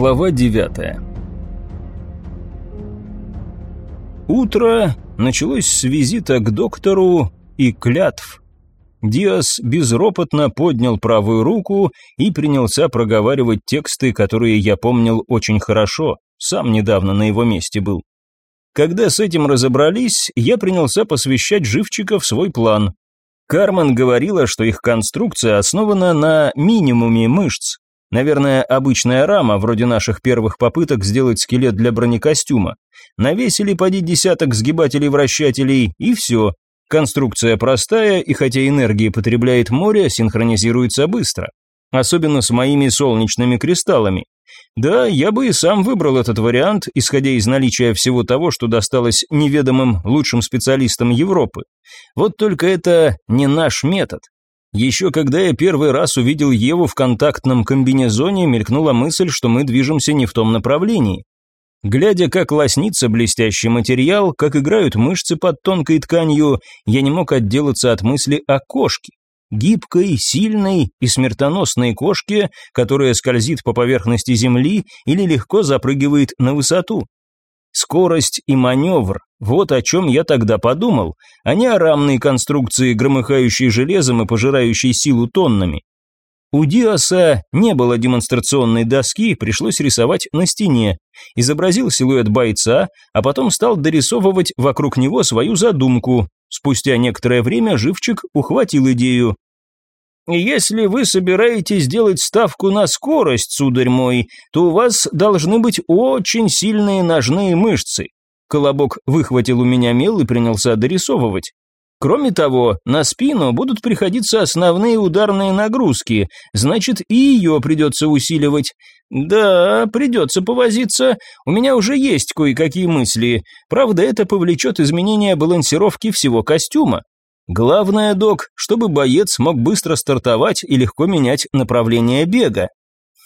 Глава 9 Утро началось с визита к доктору и клятв. Диас безропотно поднял правую руку и принялся проговаривать тексты, которые я помнил очень хорошо, сам недавно на его месте был. Когда с этим разобрались, я принялся посвящать живчика в свой план. Кармен говорила, что их конструкция основана на минимуме мышц, Наверное, обычная рама, вроде наших первых попыток сделать скелет для бронекостюма. Навесили поди десяток сгибателей-вращателей, и все. Конструкция простая, и хотя энергии потребляет море, синхронизируется быстро. Особенно с моими солнечными кристаллами. Да, я бы и сам выбрал этот вариант, исходя из наличия всего того, что досталось неведомым лучшим специалистам Европы. Вот только это не наш метод. Еще когда я первый раз увидел Еву в контактном комбинезоне, мелькнула мысль, что мы движемся не в том направлении. Глядя, как лоснится блестящий материал, как играют мышцы под тонкой тканью, я не мог отделаться от мысли о кошке. Гибкой, сильной и смертоносной кошке, которая скользит по поверхности земли или легко запрыгивает на высоту. Скорость и маневр – вот о чем я тогда подумал, а не о рамной конструкции, громыхающей железом и пожирающей силу тоннами. У Диаса не было демонстрационной доски, пришлось рисовать на стене. Изобразил силуэт бойца, а потом стал дорисовывать вокруг него свою задумку. Спустя некоторое время Живчик ухватил идею. Если вы собираетесь сделать ставку на скорость, сударь мой, то у вас должны быть очень сильные ножные мышцы. Колобок выхватил у меня мел и принялся дорисовывать. Кроме того, на спину будут приходиться основные ударные нагрузки, значит и ее придется усиливать. Да, придется повозиться, у меня уже есть кое-какие мысли. Правда, это повлечет изменение балансировки всего костюма. Главное, док, чтобы боец мог быстро стартовать и легко менять направление бега.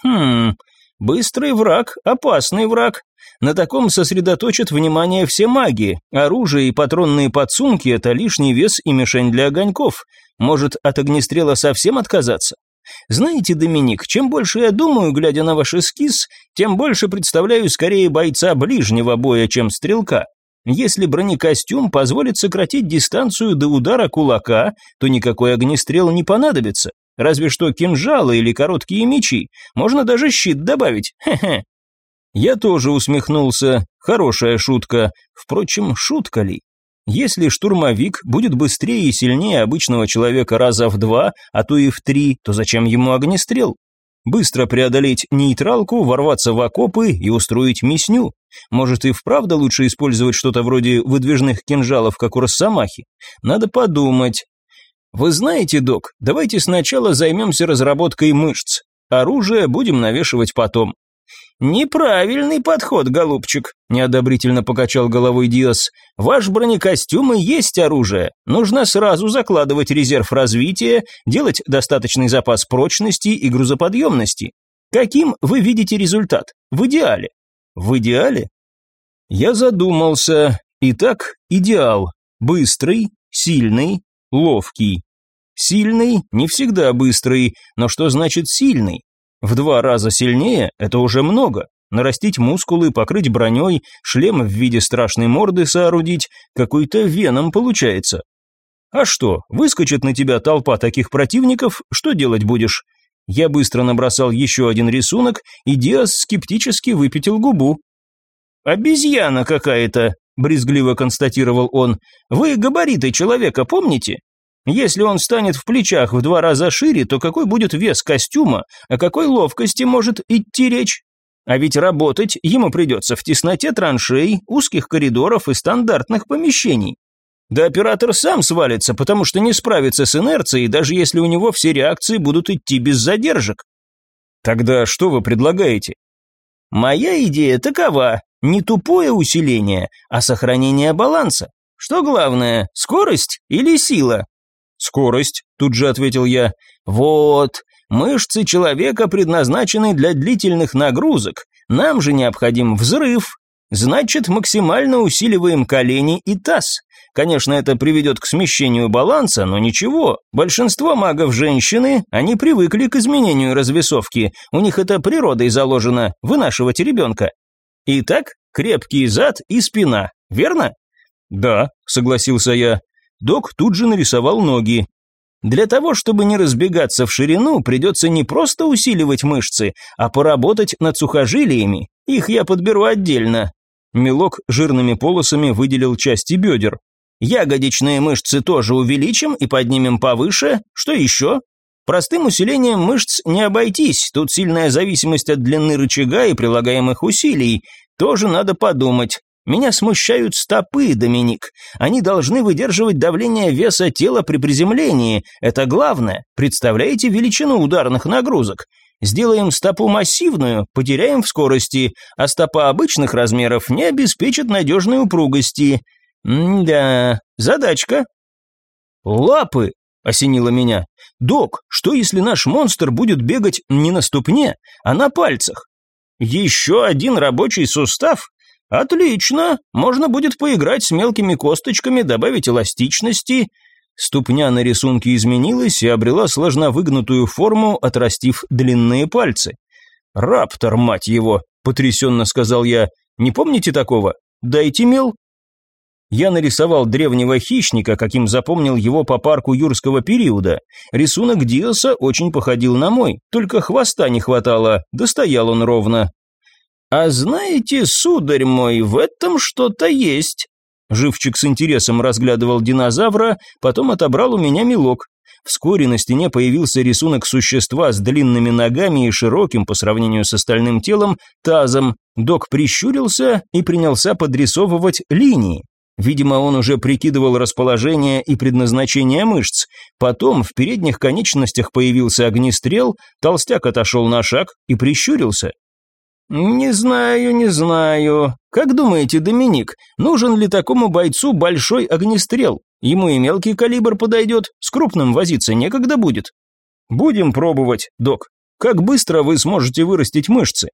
Хм, быстрый враг, опасный враг. На таком сосредоточат внимание все маги. Оружие и патронные подсумки – это лишний вес и мишень для огоньков. Может, от огнестрела совсем отказаться? Знаете, Доминик, чем больше я думаю, глядя на ваш эскиз, тем больше представляю скорее бойца ближнего боя, чем стрелка. Если бронекостюм позволит сократить дистанцию до удара кулака, то никакой огнестрел не понадобится. Разве что кинжалы или короткие мечи. Можно даже щит добавить. Хе-хе. Я тоже усмехнулся. Хорошая шутка. Впрочем, шутка ли? Если штурмовик будет быстрее и сильнее обычного человека раза в два, а то и в три, то зачем ему огнестрел? Быстро преодолеть нейтралку, ворваться в окопы и устроить мясню. Может и вправду лучше использовать что-то вроде выдвижных кинжалов, как у Росомахи? Надо подумать. Вы знаете, док, давайте сначала займемся разработкой мышц. Оружие будем навешивать потом. «Неправильный подход, голубчик», – неодобрительно покачал головой Диас. «Ваш бронекостюм и есть оружие. Нужно сразу закладывать резерв развития, делать достаточный запас прочности и грузоподъемности. Каким вы видите результат? В идеале?» «В идеале?» Я задумался. Итак, идеал. Быстрый, сильный, ловкий. Сильный, не всегда быстрый, но что значит сильный? В два раза сильнее – это уже много. Нарастить мускулы, покрыть броней, шлем в виде страшной морды соорудить, какой-то веном получается. А что, выскочит на тебя толпа таких противников, что делать будешь? Я быстро набросал еще один рисунок, и Диас скептически выпятил губу. «Обезьяна какая-то», – брезгливо констатировал он. «Вы габариты человека помните? Если он станет в плечах в два раза шире, то какой будет вес костюма, о какой ловкости может идти речь? А ведь работать ему придется в тесноте траншей, узких коридоров и стандартных помещений. Да оператор сам свалится, потому что не справится с инерцией, даже если у него все реакции будут идти без задержек. Тогда что вы предлагаете? Моя идея такова, не тупое усиление, а сохранение баланса. Что главное, скорость или сила? «Скорость», – тут же ответил я. «Вот, мышцы человека предназначены для длительных нагрузок, нам же необходим взрыв. Значит, максимально усиливаем колени и таз. Конечно, это приведет к смещению баланса, но ничего. Большинство магов женщины, они привыкли к изменению развесовки. У них это природой заложено, вынашивать ребенка. Итак, крепкий зад и спина, верно? Да, согласился я. Док тут же нарисовал ноги. Для того, чтобы не разбегаться в ширину, придется не просто усиливать мышцы, а поработать над сухожилиями. Их я подберу отдельно. Мелок жирными полосами выделил части бедер. Ягодичные мышцы тоже увеличим и поднимем повыше. Что еще? Простым усилением мышц не обойтись, тут сильная зависимость от длины рычага и прилагаемых усилий. Тоже надо подумать. Меня смущают стопы, Доминик. Они должны выдерживать давление веса тела при приземлении. Это главное. Представляете величину ударных нагрузок? Сделаем стопу массивную, потеряем в скорости, а стопа обычных размеров не обеспечит надежной упругости. М-да, задачка. Лапы, осенило меня. Док, что если наш монстр будет бегать не на ступне, а на пальцах? Еще один рабочий сустав? Отлично, можно будет поиграть с мелкими косточками, добавить эластичности. Ступня на рисунке изменилась и обрела сложно выгнутую форму, отрастив длинные пальцы. «Раптор, мать его!» – потрясенно сказал я. «Не помните такого? Дайте мел». Я нарисовал древнего хищника, каким запомнил его по парку юрского периода. Рисунок Диоса очень походил на мой, только хвоста не хватало, да стоял он ровно. «А знаете, сударь мой, в этом что-то есть». Живчик с интересом разглядывал динозавра, потом отобрал у меня мелок. Вскоре на стене появился рисунок существа с длинными ногами и широким по сравнению с остальным телом тазом. Док прищурился и принялся подрисовывать линии. Видимо, он уже прикидывал расположение и предназначение мышц. Потом в передних конечностях появился огнестрел, толстяк отошел на шаг и прищурился. «Не знаю, не знаю. Как думаете, Доминик, нужен ли такому бойцу большой огнестрел? Ему и мелкий калибр подойдет, с крупным возиться некогда будет». «Будем пробовать, док. Как быстро вы сможете вырастить мышцы?»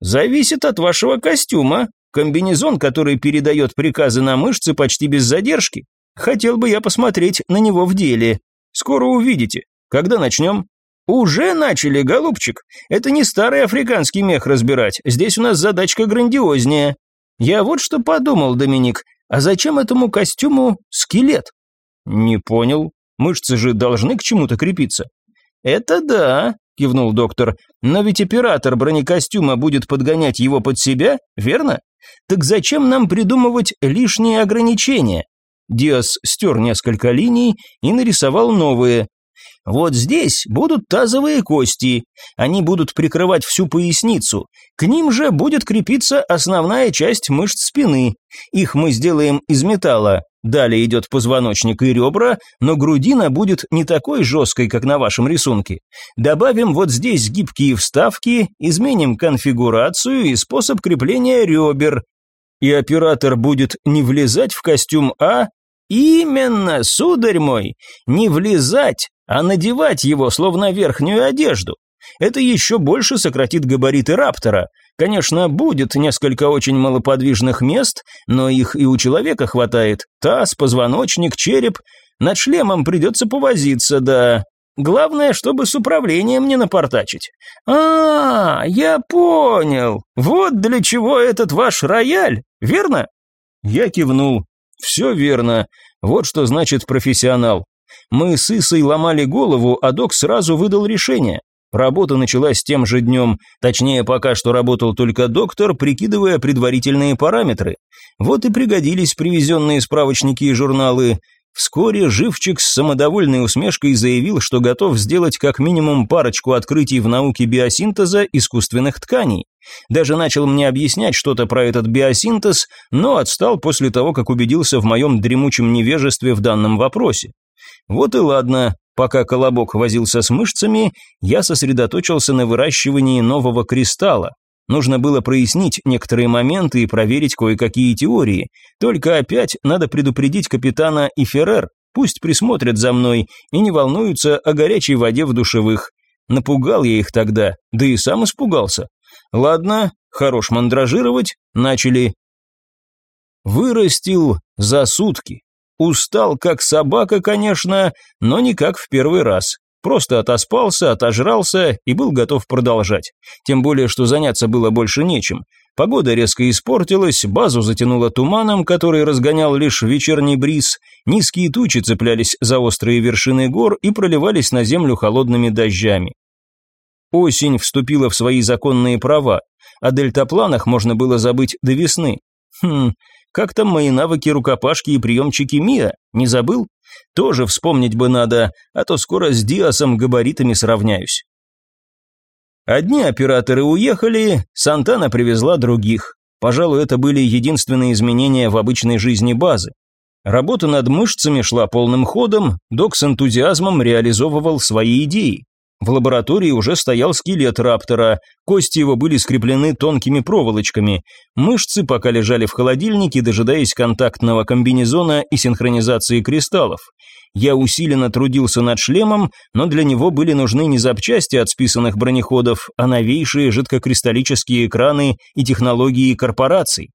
«Зависит от вашего костюма. Комбинезон, который передает приказы на мышцы почти без задержки. Хотел бы я посмотреть на него в деле. Скоро увидите. Когда начнем?» «Уже начали, голубчик. Это не старый африканский мех разбирать. Здесь у нас задачка грандиознее. Я вот что подумал, Доминик. А зачем этому костюму скелет?» «Не понял. Мышцы же должны к чему-то крепиться». «Это да», – кивнул доктор. «Но ведь оператор бронекостюма будет подгонять его под себя, верно? Так зачем нам придумывать лишние ограничения?» Диас стер несколько линий и нарисовал новые. Вот здесь будут тазовые кости, они будут прикрывать всю поясницу, к ним же будет крепиться основная часть мышц спины. Их мы сделаем из металла. Далее идет позвоночник и ребра, но грудина будет не такой жесткой, как на вашем рисунке. Добавим вот здесь гибкие вставки, изменим конфигурацию и способ крепления ребер. И оператор будет не влезать в костюм, а... Именно, сударь мой, не влезать, а надевать его словно верхнюю одежду. Это еще больше сократит габариты раптора. Конечно, будет несколько очень малоподвижных мест, но их и у человека хватает. Таз, позвоночник, череп. Над шлемом придется повозиться, да. Главное, чтобы с управлением не напортачить. А, я понял. Вот для чего этот ваш рояль, верно? Я кивнул. Все верно. Вот что значит профессионал. Мы с Исой ломали голову, а док сразу выдал решение. Работа началась тем же днем, точнее, пока что работал только доктор, прикидывая предварительные параметры. Вот и пригодились привезенные справочники и журналы. Вскоре Живчик с самодовольной усмешкой заявил, что готов сделать как минимум парочку открытий в науке биосинтеза искусственных тканей. Даже начал мне объяснять что-то про этот биосинтез, но отстал после того, как убедился в моем дремучем невежестве в данном вопросе. Вот и ладно, пока Колобок возился с мышцами, я сосредоточился на выращивании нового кристалла. Нужно было прояснить некоторые моменты и проверить кое-какие теории. Только опять надо предупредить капитана и Феррер, пусть присмотрят за мной и не волнуются о горячей воде в душевых. Напугал я их тогда, да и сам испугался. Ладно, хорош мандражировать, начали. Вырастил за сутки. Устал как собака, конечно, но не как в первый раз. Просто отоспался, отожрался и был готов продолжать. Тем более, что заняться было больше нечем. Погода резко испортилась, базу затянуло туманом, который разгонял лишь вечерний бриз, низкие тучи цеплялись за острые вершины гор и проливались на землю холодными дождями. Осень вступила в свои законные права, о дельтапланах можно было забыть до весны. Хм, как там мои навыки рукопашки и приемчики МИА, не забыл? Тоже вспомнить бы надо, а то скоро с Диасом габаритами сравняюсь. Одни операторы уехали, Сантана привезла других. Пожалуй, это были единственные изменения в обычной жизни базы. Работа над мышцами шла полным ходом, док с энтузиазмом реализовывал свои идеи. В лаборатории уже стоял скелет раптора, кости его были скреплены тонкими проволочками. Мышцы пока лежали в холодильнике, дожидаясь контактного комбинезона и синхронизации кристаллов. Я усиленно трудился над шлемом, но для него были нужны не запчасти от списанных бронеходов, а новейшие жидкокристаллические экраны и технологии корпораций.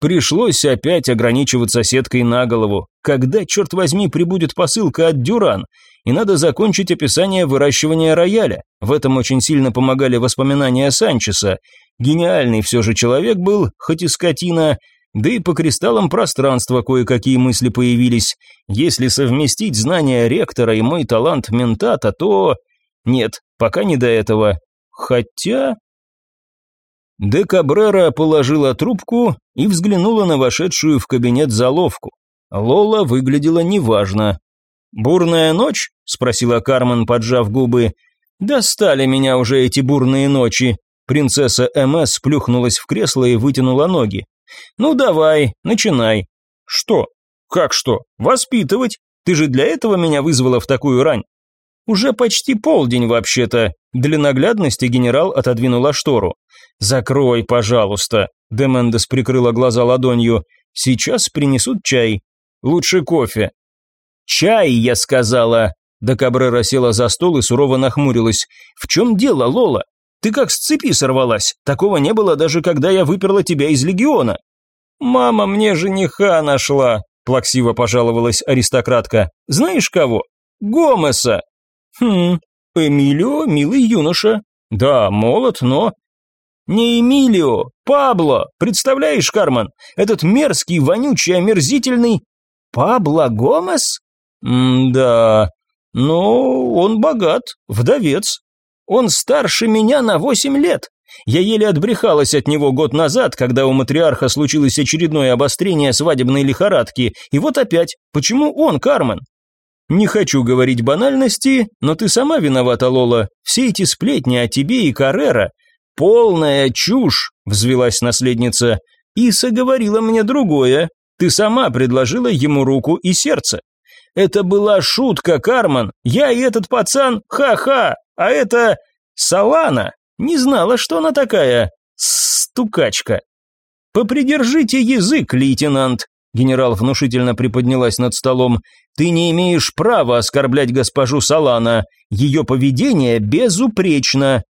Пришлось опять ограничиваться сеткой на голову. Когда, черт возьми, прибудет посылка от Дюран? и надо закончить описание выращивания рояля. В этом очень сильно помогали воспоминания Санчеса. Гениальный все же человек был, хоть и скотина, да и по кристаллам пространства кое-какие мысли появились. Если совместить знания ректора и мой талант ментата, то... Нет, пока не до этого. Хотя... Де Кабрера положила трубку и взглянула на вошедшую в кабинет заловку. Лола выглядела неважно, «Бурная ночь?» – спросила Кармен, поджав губы. «Достали меня уже эти бурные ночи». Принцесса МС плюхнулась в кресло и вытянула ноги. «Ну давай, начинай». «Что? Как что? Воспитывать? Ты же для этого меня вызвала в такую рань?» «Уже почти полдень вообще-то». Для наглядности генерал отодвинула штору. «Закрой, пожалуйста». Демендес прикрыла глаза ладонью. «Сейчас принесут чай. Лучше кофе. «Чай, я сказала!» Да Кабрера села за стол и сурово нахмурилась. «В чем дело, Лола? Ты как с цепи сорвалась. Такого не было даже когда я выперла тебя из легиона». «Мама мне жениха нашла», – плаксиво пожаловалась аристократка. «Знаешь кого? Гомеса». «Хм, Эмилио – милый юноша». «Да, молод, но...» «Не Эмилио, Пабло, представляешь, Карман? Этот мерзкий, вонючий, омерзительный...» «Пабло Гомес?» «М-да, но он богат, вдовец. Он старше меня на восемь лет. Я еле отбрехалась от него год назад, когда у матриарха случилось очередное обострение свадебной лихорадки. И вот опять, почему он, Кармен? Не хочу говорить банальности, но ты сама виновата, Лола. Все эти сплетни о тебе и Каррера. Полная чушь, взвелась наследница. Иса говорила мне другое. Ты сама предложила ему руку и сердце. Это была шутка, Карман. Я и этот пацан, ха-ха. А это Салана. Не знала, что она такая. Стукачка. Попридержите язык, лейтенант. Генерал внушительно приподнялась над столом. Ты не имеешь права оскорблять госпожу Салана. Ее поведение безупречно.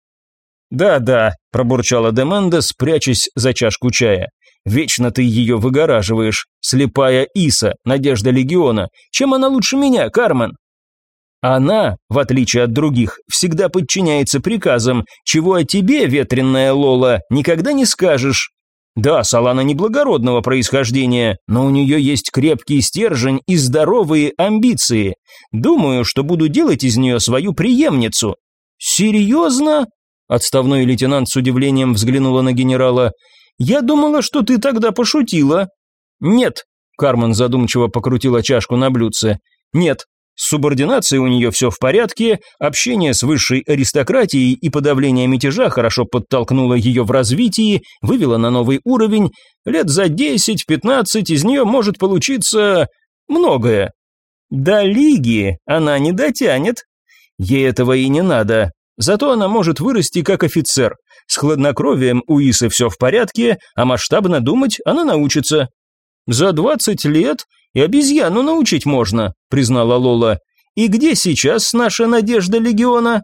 Да-да, пробурчала Деманда, спрячась за чашку чая. Вечно ты ее выгораживаешь. Слепая Иса, надежда легиона. Чем она лучше меня, Кармен? Она, в отличие от других, всегда подчиняется приказам, чего о тебе, ветренная Лола, никогда не скажешь. Да, Салана неблагородного происхождения, но у нее есть крепкий стержень и здоровые амбиции. Думаю, что буду делать из нее свою преемницу. Серьезно? Отставной лейтенант с удивлением взглянула на генерала. «Я думала, что ты тогда пошутила». «Нет», – Кармен задумчиво покрутила чашку на блюдце. «Нет, с субординацией у нее все в порядке, общение с высшей аристократией и подавление мятежа хорошо подтолкнуло ее в развитии, вывело на новый уровень. Лет за 10-15 из нее может получиться многое. До лиги она не дотянет. Ей этого и не надо. Зато она может вырасти как офицер. С хладнокровием у Исы все в порядке, а масштабно думать она научится. За двадцать лет и обезьяну научить можно, признала Лола. И где сейчас наша надежда легиона?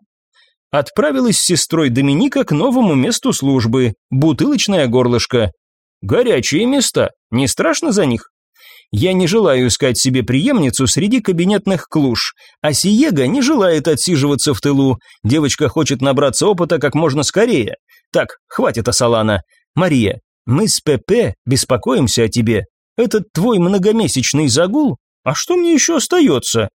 Отправилась с сестрой Доминика к новому месту службы, бутылочное горлышко. Горячие места, не страшно за них? Я не желаю искать себе преемницу среди кабинетных клуш, а Сиега не желает отсиживаться в тылу. Девочка хочет набраться опыта как можно скорее. Так, хватит Асалана. Мария, мы с ПП беспокоимся о тебе. Этот твой многомесячный загул? А что мне еще остается?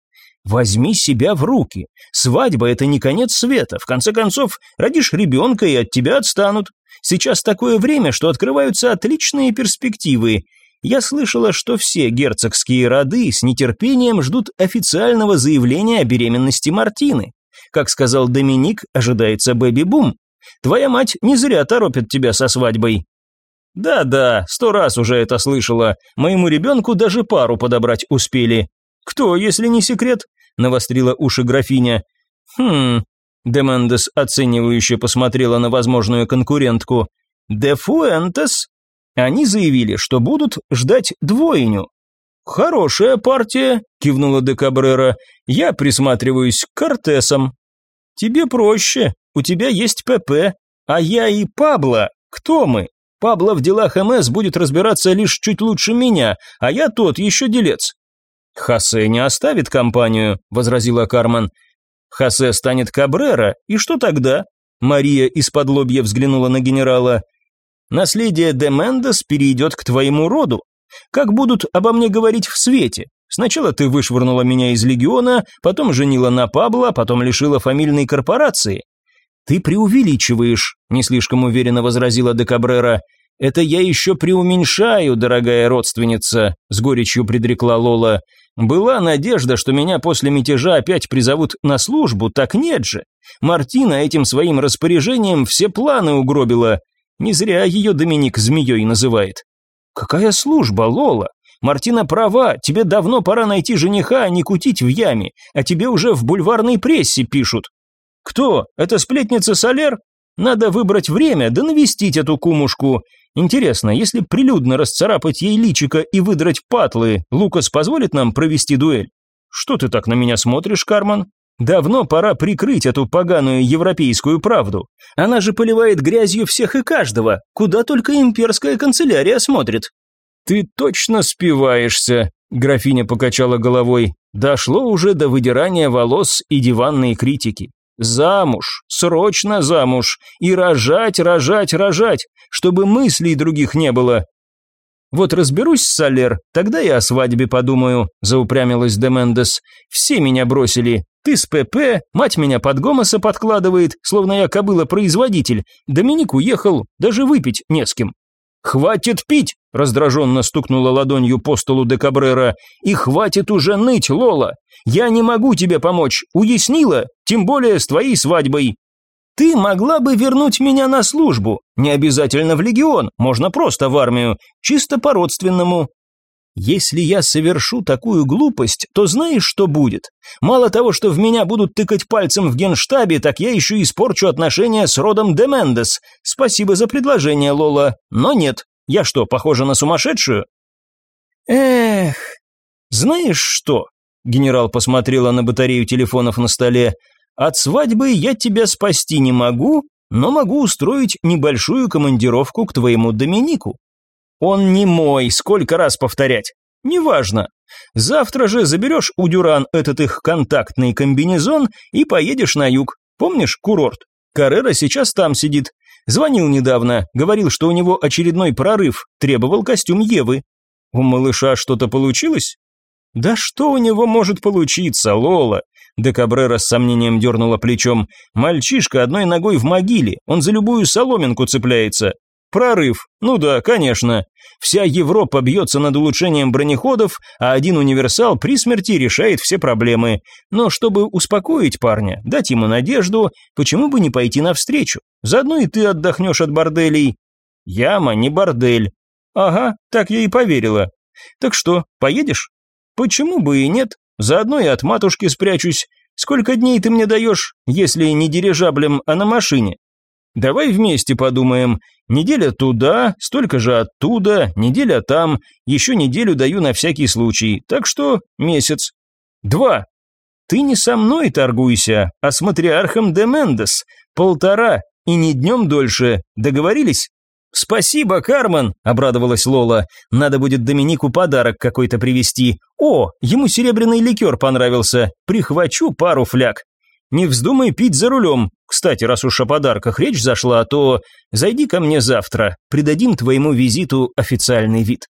Возьми себя в руки. Свадьба – это не конец света. В конце концов, родишь ребенка и от тебя отстанут. Сейчас такое время, что открываются отличные перспективы. Я слышала, что все герцогские роды с нетерпением ждут официального заявления о беременности Мартины. Как сказал Доминик, ожидается бэби-бум. Твоя мать не зря торопит тебя со свадьбой. Да-да, сто раз уже это слышала. Моему ребенку даже пару подобрать успели. Кто, если не секрет? Навострила уши графиня. Хм. Демендес оценивающе посмотрела на возможную конкурентку. Де Фуэнтес они заявили, что будут ждать двойню. «Хорошая партия», – кивнула де Кабрера. «Я присматриваюсь к Кортесам». «Тебе проще, у тебя есть ПП, а я и Пабло. Кто мы? Пабло в делах МС будет разбираться лишь чуть лучше меня, а я тот еще делец». «Хосе не оставит компанию», – возразила Кармен. «Хосе станет Кабрера, и что тогда?» Мария из-под лобья взглянула на генерала. Наследие де Мендес перейдет к твоему роду. Как будут обо мне говорить в свете? Сначала ты вышвырнула меня из легиона, потом женила на Пабло, потом лишила фамильной корпорации. Ты преувеличиваешь, не слишком уверенно возразила де Кабрера. Это я еще преуменьшаю, дорогая родственница, с горечью предрекла Лола. Была надежда, что меня после мятежа опять призовут на службу, так нет же. Мартина этим своим распоряжением все планы угробила. Не зря ее Доминик змеей называет. Какая служба, Лола? Мартина права, тебе давно пора найти жениха, а не кутить в яме, а тебе уже в бульварной прессе пишут. Кто? Это сплетница Солер? Надо выбрать время, да навестить эту кумушку. Интересно, если прилюдно расцарапать ей личико и выдрать патлы, Лукас позволит нам провести дуэль? Что ты так на меня смотришь, Карман? Давно пора прикрыть эту поганую европейскую правду. Она же поливает грязью всех и каждого, куда только имперская канцелярия смотрит. Ты точно спиваешься, графиня покачала головой. Дошло уже до выдирания волос и диванной критики. Замуж, срочно замуж, и рожать, рожать, рожать, чтобы мыслей других не было. Вот разберусь с Солер, тогда я о свадьбе подумаю, заупрямилась Демендес. Все меня бросили, ты с ПП, мать меня под гомоса подкладывает, словно я кобыла-производитель. Доминик уехал, даже выпить не с кем. «Хватит пить!» – раздраженно стукнула ладонью по столу де Кабрера. «И хватит уже ныть, Лола! Я не могу тебе помочь, уяснила? Тем более с твоей свадьбой!» «Ты могла бы вернуть меня на службу, не обязательно в легион, можно просто в армию, чисто по-родственному. Если я совершу такую глупость, то знаешь, что будет? Мало того, что в меня будут тыкать пальцем в генштабе, так я еще испорчу отношения с родом Демендес. Спасибо за предложение, Лола, но нет. Я что, похожа на сумасшедшую? Эх, знаешь что? Генерал посмотрела на батарею телефонов на столе. От свадьбы я тебя спасти не могу, но могу устроить небольшую командировку к твоему Доминику. Он не мой, сколько раз повторять? Неважно. Завтра же заберешь у Дюран этот их контактный комбинезон и поедешь на юг. Помнишь курорт? Каррера сейчас там сидит. Звонил недавно, говорил, что у него очередной прорыв, требовал костюм Евы. У малыша что-то получилось? Да что у него может получиться, Лола? Де Кабрера с сомнением дернула плечом. Мальчишка одной ногой в могиле, он за любую соломинку цепляется. Прорыв. Ну да, конечно. Вся Европа бьется над улучшением бронеходов, а один универсал при смерти решает все проблемы. Но чтобы успокоить парня, дать ему надежду, почему бы не пойти навстречу? Заодно и ты отдохнешь от борделей. Яма не бордель. Ага, так я и поверила. Так что, поедешь? Почему бы и нет? Заодно и от матушки спрячусь. Сколько дней ты мне даешь, если не дирижаблем, а на машине? Давай вместе подумаем. Неделя туда, столько же оттуда, неделя там, еще неделю даю на всякий случай. Так что месяц. Два. Ты не со мной торгуйся, а с матриархом де Мендес. Полтора, и не днем дольше. Договорились? «Спасибо, Карман!» – обрадовалась Лола. «Надо будет Доминику подарок какой-то привезти. О, ему серебряный ликер понравился. Прихвачу пару фляг. Не вздумай пить за рулем. Кстати, раз уж о подарках речь зашла, то зайди ко мне завтра. Придадим твоему визиту официальный вид».